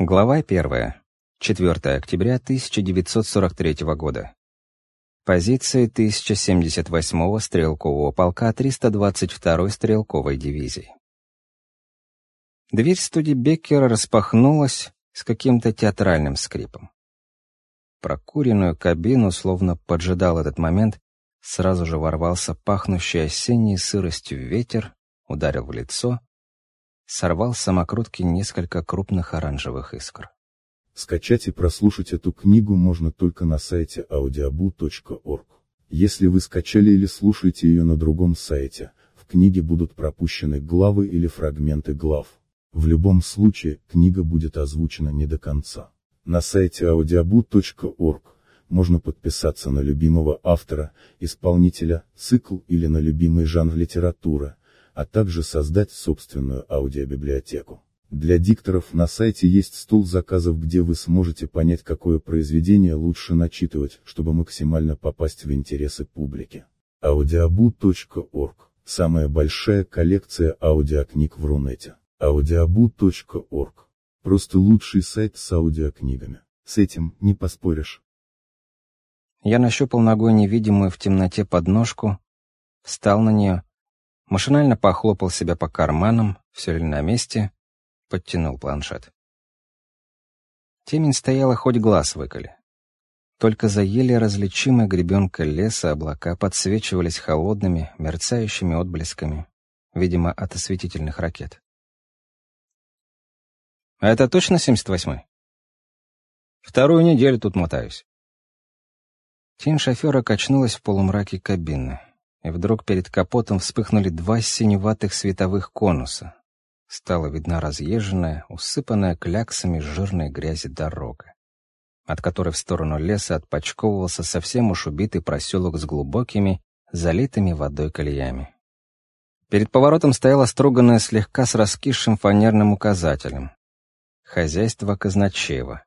Глава 1. 4 октября 1943 года. Позиции 1078-го стрелкового полка 322-й стрелковой дивизии. Дверь студии Беккера распахнулась с каким-то театральным скрипом. Прокуренную кабину, словно поджидал этот момент, сразу же ворвался пахнущий осенней сыростью ветер, ударил в лицо, сорвал с самокрутки несколько крупных оранжевых искр. Скачать и прослушать эту книгу можно только на сайте audiobu.org. Если вы скачали или слушаете ее на другом сайте, в книге будут пропущены главы или фрагменты глав. В любом случае, книга будет озвучена не до конца. На сайте audiobu.org можно подписаться на любимого автора, исполнителя, цикл или на любимый жанр литературы, а также создать собственную аудиобиблиотеку. Для дикторов на сайте есть стол заказов, где вы сможете понять, какое произведение лучше начитывать, чтобы максимально попасть в интересы публики. audiobu.org – самая большая коллекция аудиокниг в Рунете. audiobu.org – просто лучший сайт с аудиокнигами. С этим не поспоришь. Я нащупал ногой невидимую в темноте подножку, встал на нее Машинально похлопал себя по карманам, все ли на месте, подтянул планшет. Темень стояла хоть глаз выколи. Только за еле различимой гребенкой леса облака подсвечивались холодными, мерцающими отблесками, видимо, от осветительных ракет. «А это точно 78-й?» «Вторую неделю тут мотаюсь». Тень шофера качнулась в полумраке кабины и вдруг перед капотом вспыхнули два синеватых световых конуса. Стала видна разъезженная, усыпанная кляксами жирной грязи дорога, от которой в сторону леса отпочковывался совсем уж убитый проселок с глубокими, залитыми водой колеями. Перед поворотом стояла струганная слегка с раскисшим фанерным указателем. Хозяйство Казначеева.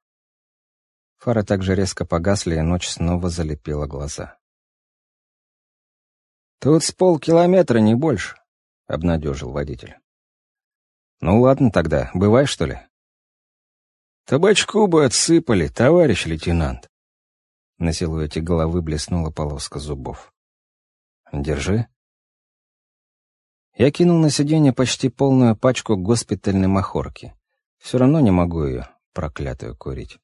Фары также резко погасли, и ночь снова залепила глаза. «Тут с полкилометра, не больше», — обнадежил водитель. «Ну ладно тогда, бывай, что ли?» «Табачку бы отсыпали, товарищ лейтенант». На силуэте головы блеснула полоска зубов. «Держи». Я кинул на сиденье почти полную пачку госпитальной махорки. Все равно не могу ее, проклятую, курить.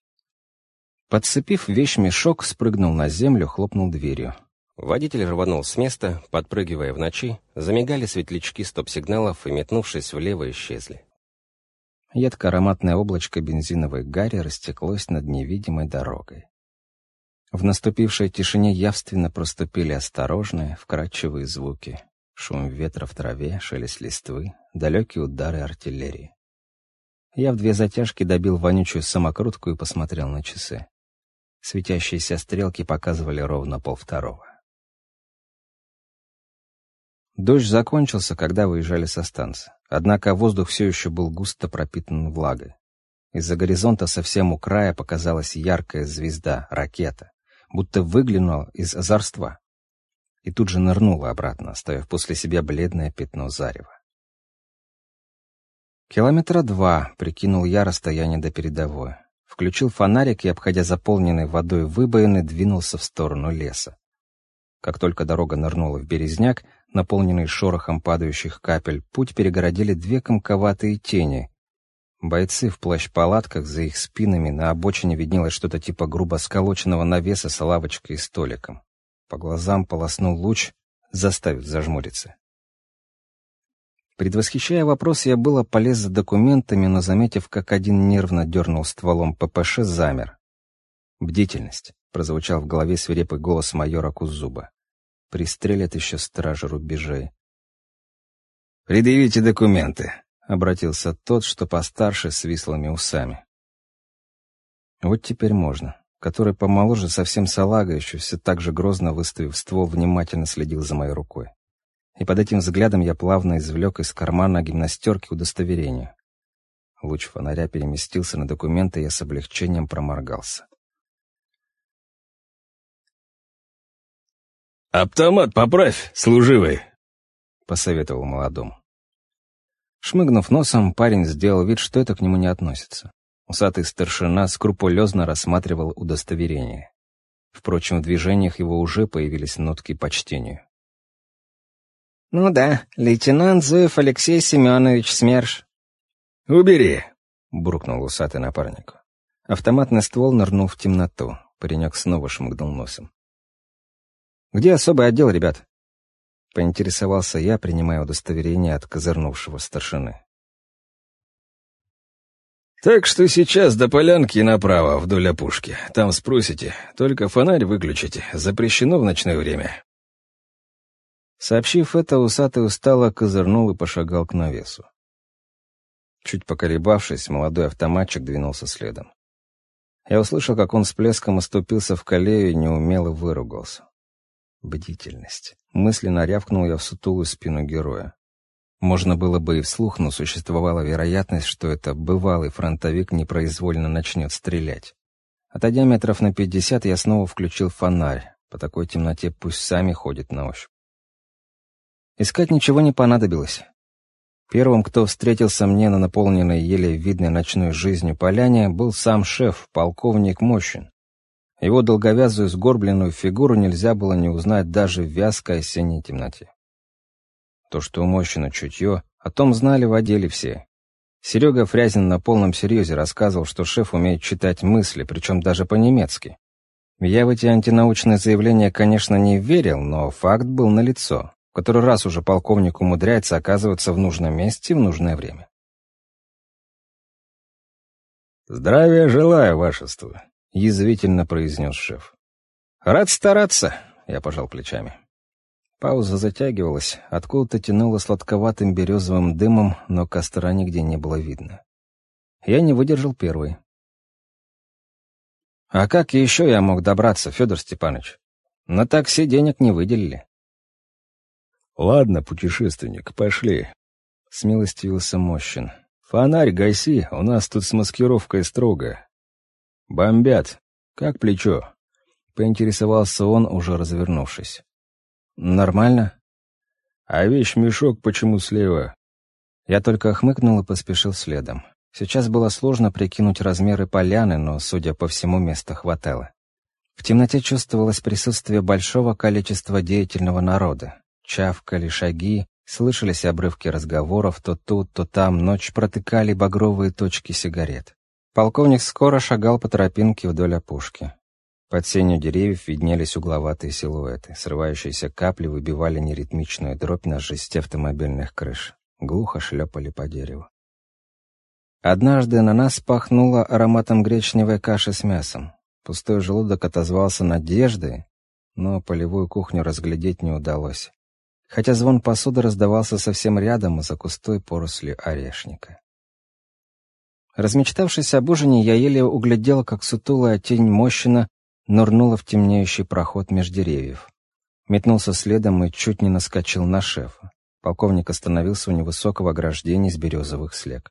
Подцепив вещь-мешок, спрыгнул на землю, хлопнул дверью. Водитель рванул с места, подпрыгивая в ночи, замигали светлячки стоп-сигналов и, метнувшись влево, исчезли. Едко-ароматное облачко бензиновой гари растеклось над невидимой дорогой. В наступившей тишине явственно проступили осторожные, вкрадчивые звуки. Шум ветра в траве, шелест листвы, далекие удары артиллерии. Я в две затяжки добил вонючую самокрутку и посмотрел на часы. Светящиеся стрелки показывали ровно полвторого. Дождь закончился, когда выезжали со станции. Однако воздух все еще был густо пропитан влагой. Из-за горизонта совсем у края показалась яркая звезда, ракета, будто выглянула из озорства. И тут же нырнула обратно, оставив после себя бледное пятно зарева. Километра два, прикинул я расстояние до передовой. Включил фонарик и, обходя заполненной водой выбоины, двинулся в сторону леса. Как только дорога нырнула в березняк, наполненный шорохом падающих капель, путь перегородили две комковатые тени. Бойцы в плащ-палатках за их спинами на обочине виднелось что-то типа грубо сколоченного навеса с лавочкой и столиком. По глазам полоснул луч, заставив зажмуриться. Предвосхищая вопрос, я было полез за документами, но, заметив, как один нервно дернул стволом ППШ, замер. «Бдительность», — прозвучал в голове свирепый голос майора Кузуба. Пристрелят еще стражи рубежей. «Предъявите документы», — обратился тот, что постарше, с вислыми усами. Вот теперь можно. Который помоложе, совсем салага, еще все так же грозно выставив ствол, внимательно следил за моей рукой. И под этим взглядом я плавно извлек из кармана гимнастерки удостоверение. Луч фонаря переместился на документы, и я с облегчением проморгался. «Автомат поправь, служивый!» — посоветовал молодому. Шмыгнув носом, парень сделал вид, что это к нему не относится. Усатый старшина скрупулезно рассматривал удостоверение. Впрочем, в движениях его уже появились нотки почтению. «Ну да, лейтенант Зуев Алексей Семенович СМЕРШ». «Убери!» — буркнул усатый напарник. Автоматный ствол нырнул в темноту. Паренек снова шмыгнул носом. «Где особый отдел, ребят?» — поинтересовался я, принимая удостоверение от козырнувшего старшины. «Так что сейчас до полянки направо, вдоль опушки. Там спросите. Только фонарь выключите. Запрещено в ночное время». Сообщив это, усатый устало козырнул и пошагал к навесу. Чуть поколебавшись, молодой автоматчик двинулся следом. Я услышал, как он с плеском оступился в колею и неумело выругался. Бдительность. Мысленно рявкнул я в сутулую спину героя. Можно было бы и вслух, но существовала вероятность, что это бывалый фронтовик непроизвольно начнет стрелять. Отойдя метров на пятьдесят, я снова включил фонарь. По такой темноте пусть сами ходят на ощупь. Искать ничего не понадобилось. Первым, кто встретился мне на наполненной еле видной ночной жизнью поляне, был сам шеф, полковник Мощин. Его долговязую сгорбленную фигуру нельзя было не узнать даже в вязкой осенней темноте. То, что у Мощина чутье, о том знали в отделе все. Серега Фрязин на полном серьезе рассказывал, что шеф умеет читать мысли, причем даже по-немецки. Я в эти антинаучные заявления, конечно, не верил, но факт был налицо который раз уже полковник умудряется оказываться в нужном месте в нужное время. «Здравия желаю, вашество», — язвительно произнес шеф. «Рад стараться», — я пожал плечами. Пауза затягивалась, откуда-то тянуло сладковатым березовым дымом, но костра нигде не было видно. Я не выдержал первый. «А как еще я мог добраться, Федор Степанович? На такси денег не выделили». «Ладно, путешественник, пошли», — смилостивился Мощин. «Фонарь гаси, у нас тут с маскировкой строго». «Бомбят. Как плечо?» — поинтересовался он, уже развернувшись. «Нормально?» «А вещь-мешок почему слева?» Я только хмыкнул и поспешил следом. Сейчас было сложно прикинуть размеры поляны, но, судя по всему, места хватало. В темноте чувствовалось присутствие большого количества деятельного народа. Чавкали шаги, слышались обрывки разговоров, то тут, то там ночь протыкали багровые точки сигарет. Полковник скоро шагал по тропинке вдоль опушки. Под сенью деревьев виднелись угловатые силуэты. Срывающиеся капли выбивали неритмичную дробь на жесте автомобильных крыш. Глухо шлепали по дереву. Однажды на нас пахнуло ароматом гречневой каши с мясом. Пустой желудок отозвался надеждой, но полевую кухню разглядеть не удалось хотя звон посуды раздавался совсем рядом за густой порослью орешника. Размечтавшись об ужине, я еле углядел, как сутулая тень мощина нырнула в темнеющий проход меж деревьев. Метнулся следом и чуть не наскочил на шефа. Полковник остановился у невысокого ограждения из березовых слег.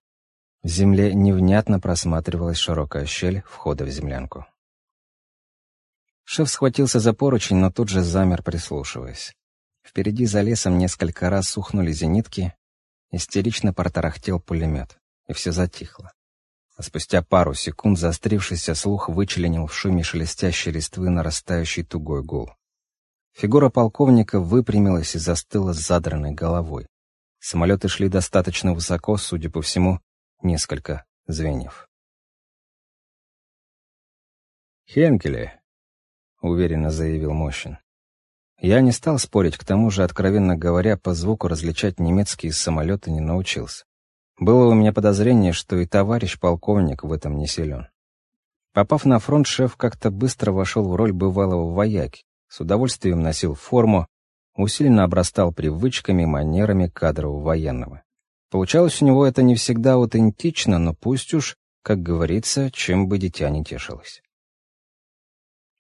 В земле невнятно просматривалась широкая щель входа в землянку. Шеф схватился за поручень, но тут же замер, прислушиваясь. Впереди за лесом несколько раз сухнули зенитки, истерично протарахтел пулемет, и все затихло. А спустя пару секунд заострившийся слух вычленил в шуме шелестящей листвы нарастающий тугой гул. Фигура полковника выпрямилась и застыла с задранной головой. Самолеты шли достаточно высоко, судя по всему, несколько звеньев. «Хенкеле», — уверенно заявил Мощин. Я не стал спорить, к тому же, откровенно говоря, по звуку различать немецкие самолеты не научился. Было у меня подозрение, что и товарищ полковник в этом не силен. Попав на фронт, шеф как-то быстро вошел в роль бывалого вояки, с удовольствием носил форму, усиленно обрастал привычками, манерами кадрового военного. Получалось у него это не всегда аутентично, но пусть уж, как говорится, чем бы дитя не тешилось.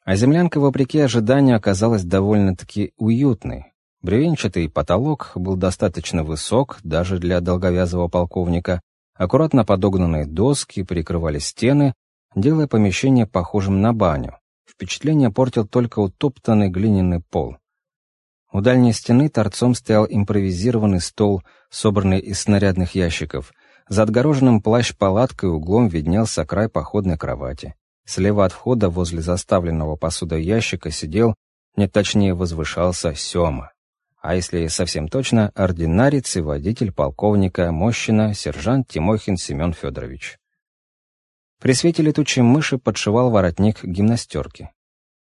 А землянка, вопреки ожиданию, оказалась довольно-таки уютной. Бревенчатый потолок был достаточно высок даже для долговязого полковника. Аккуратно подогнанные доски прикрывали стены, делая помещение похожим на баню. Впечатление портил только утоптанный глиняный пол. У дальней стены торцом стоял импровизированный стол, собранный из снарядных ящиков. За отгороженным плащ-палаткой углом виднелся край походной кровати. Слева от входа возле заставленного посудой ящика сидел, не точнее возвышался, Сёма. А если совсем точно, ординарец и водитель полковника Мощина, сержант Тимохин Семен Федорович. При свете летучей мыши подшивал воротник гимнастерки.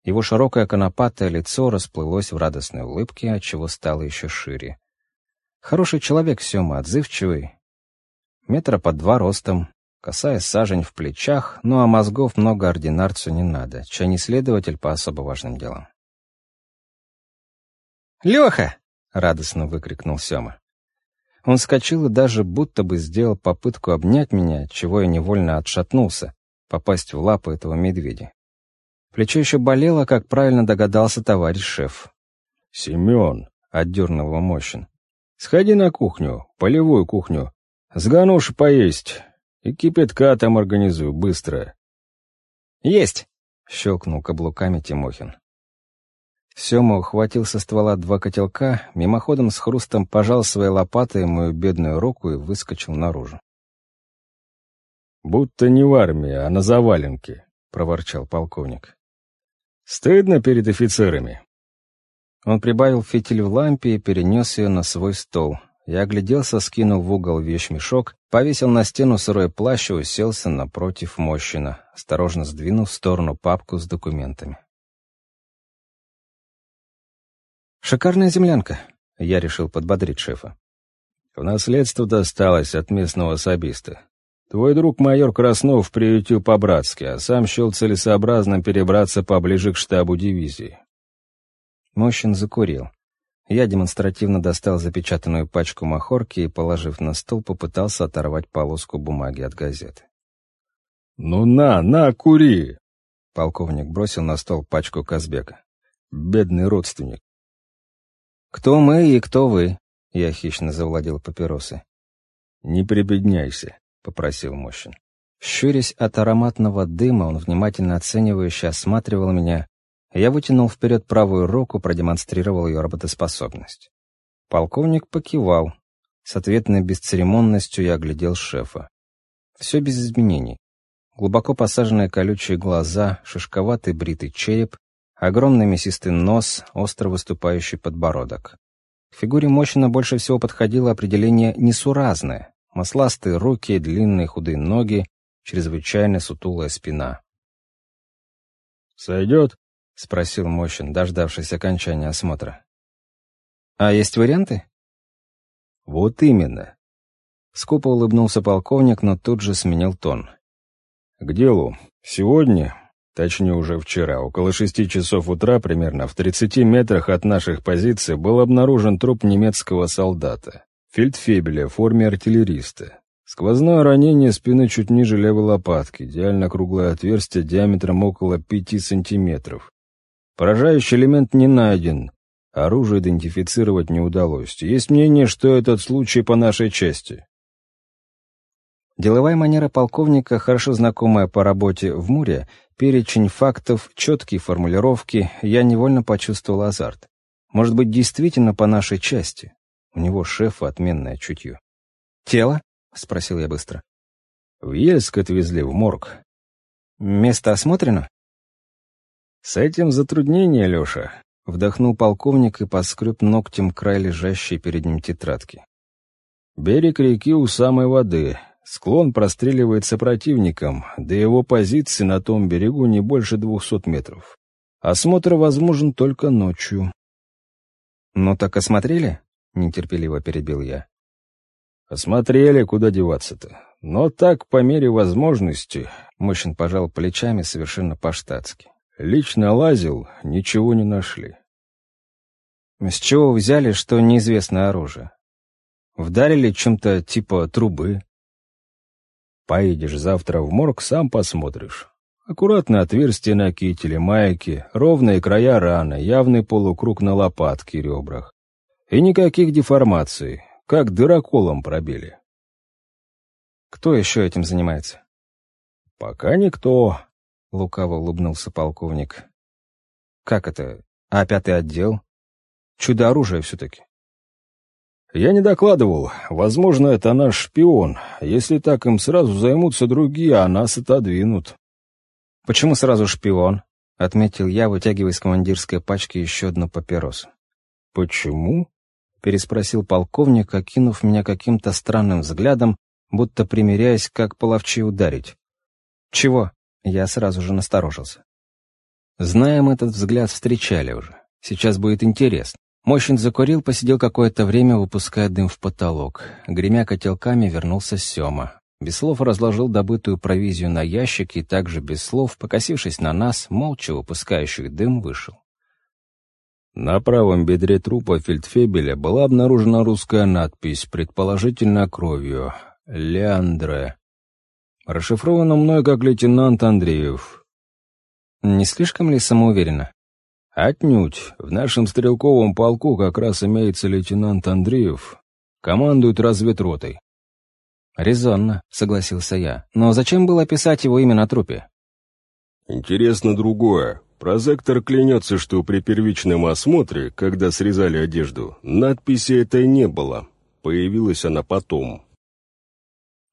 Его широкое конопатое лицо расплылось в радостной улыбке, отчего стало еще шире. Хороший человек Сёма, отзывчивый. Метра под два ростом, косая сажень в плечах, ну а мозгов много ординарцу не надо, чай не следователь по особо важным делам. «Леха!» — радостно выкрикнул Сёма. Он вскочил и даже будто бы сделал попытку обнять меня, чего я невольно отшатнулся, попасть в лапы этого медведя. Плечо еще болело, как правильно догадался товарищ шеф. «Семен!» — отдернул его Мощин. «Сходи на кухню, полевую кухню. С гануши поесть. И кипятка там организуй, быстро». «Есть!» — щелкнул каблуками Тимохин. Сема ухватил со ствола два котелка, мимоходом с хрустом пожал своей лопатой мою бедную руку и выскочил наружу. «Будто не в армии, а на заваленке», — проворчал полковник. «Стыдно перед офицерами». Он прибавил фитиль в лампе и перенес ее на свой стол. Я огляделся, скинул в угол вещмешок, повесил на стену сырой плащ и уселся напротив Мощина, осторожно сдвинув в сторону папку с документами. «Шикарная землянка», — я решил подбодрить шефа. «В наследство досталось от местного особиста. Твой друг майор Краснов приютил по-братски, а сам счел целесообразным перебраться поближе к штабу дивизии». Мощин закурил. Я демонстративно достал запечатанную пачку махорки и, положив на стол, попытался оторвать полоску бумаги от газеты. «Ну на, на, кури!» Полковник бросил на стол пачку Казбека. «Бедный родственник. «Кто мы и кто вы?» Я хищно завладел папиросы. «Не прибедняйся», — попросил Мощин. Щурясь от ароматного дыма, он внимательно оценивающе осматривал меня. Я вытянул вперед правую руку, продемонстрировал ее работоспособность. Полковник покивал. С ответной бесцеремонностью я оглядел шефа. Все без изменений. Глубоко посаженные колючие глаза, шишковатый бритый череп, Огромный мясистый нос, остро выступающий подбородок. К фигуре Мощина больше всего подходило определение «несуразное». Масластые руки, длинные худые ноги, чрезвычайно сутулая спина. «Сойдет?» — спросил Мощин, дождавшись окончания осмотра. «А есть варианты?» «Вот именно». Скупо улыбнулся полковник, но тут же сменил тон. «К делу. Сегодня Точнее, уже вчера, около шести часов утра, примерно в 30 метрах от наших позиций, был обнаружен труп немецкого солдата, фельдфебеля в форме артиллериста. Сквозное ранение спины чуть ниже левой лопатки, идеально круглое отверстие диаметром около 5 сантиметров. Поражающий элемент не найден, оружие идентифицировать не удалось. Есть мнение, что этот случай по нашей части. Деловая манера полковника, хорошо знакомая по работе в Муре, перечень фактов, четкие формулировки, я невольно почувствовал азарт. Может быть, действительно по нашей части. У него шефа отменное чутье. «Тело?» — спросил я быстро. «В Ельск отвезли, в морг». «Место осмотрено?» «С этим затруднение, Леша», — вдохнул полковник и поскреб ногтем край лежащей перед ним тетрадки. «Берег реки у самой воды, Склон простреливается противником, до его позиции на том берегу не больше двухсот метров. Осмотр возможен только ночью. «Ну так осмотрели?» — нетерпеливо перебил я. «Осмотрели, куда деваться-то. Но так, по мере возможности...» — Мощин пожал плечами совершенно по-штатски. «Лично лазил, ничего не нашли». «С чего взяли, что неизвестное оружие? Вдарили чем-то типа трубы?» Поедешь завтра в морг, сам посмотришь. Аккуратное отверстие на кителе, майке, ровные края раны, явный полукруг на лопатке, ребрах. И никаких деформаций, как дыроколом пробили. Кто еще этим занимается? Пока никто, — лукаво улыбнулся полковник. Как это? А пятый отдел? Чудо-оружие все-таки. Я не докладывал. Возможно, это наш шпион. Если так им сразу займутся другие, а нас отодвинут. Почему сразу шпион? Отметил я, вытягивая из командирской пачки еще одну папиросу. Почему? Переспросил полковник, окинув меня каким-то странным взглядом, будто примеряясь, как половче ударить. Чего? Я сразу же насторожился. Знаем, этот взгляд встречали уже. Сейчас будет интересно. Мощин закурил, посидел какое-то время, выпуская дым в потолок. Гремя котелками, вернулся Сёма. Без слов разложил добытую провизию на ящик и также без слов, покосившись на нас, молча выпускающих дым, вышел. На правом бедре трупа фельдфебеля была обнаружена русская надпись, предположительно кровью «Леандре». Расшифровано мной как лейтенант Андреев. Не слишком ли самоуверенно? Отнюдь. В нашем стрелковом полку как раз имеется лейтенант Андреев. Командует разведротой. Резонно, согласился я. Но зачем было писать его имя на трупе? Интересно другое. Прозектор клянется, что при первичном осмотре, когда срезали одежду, надписи этой не было. Появилась она потом.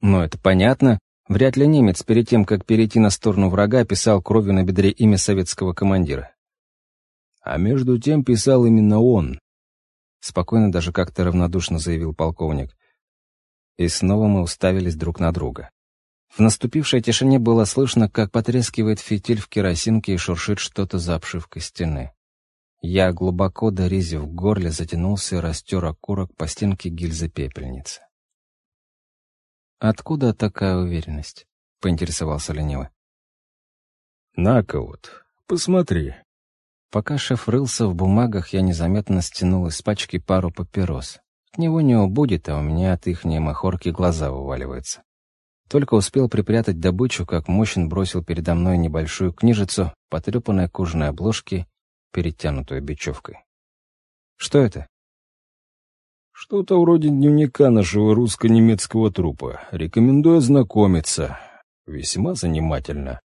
Но это понятно. Вряд ли немец перед тем, как перейти на сторону врага, писал кровью на бедре имя советского командира. А между тем писал именно он. Спокойно, даже как-то равнодушно заявил полковник. И снова мы уставились друг на друга. В наступившей тишине было слышно, как потрескивает фитиль в керосинке и шуршит что-то за обшивкой стены. Я, глубоко дорезив горле, затянулся и растер окурок по стенке гильзы пепельницы. «Откуда такая уверенность?» — поинтересовался лениво. «На-ка вот, посмотри», Пока шеф рылся в бумагах, я незаметно стянул из пачки пару папирос. От него не убудет, а у меня от ихней махорки глаза вываливаются. Только успел припрятать добычу, как Мощин бросил передо мной небольшую книжицу, потрепанной кожаной обложки, перетянутую бечевкой. «Что это?» «Что-то вроде дневника нашего русско-немецкого трупа. Рекомендую ознакомиться. Весьма занимательно».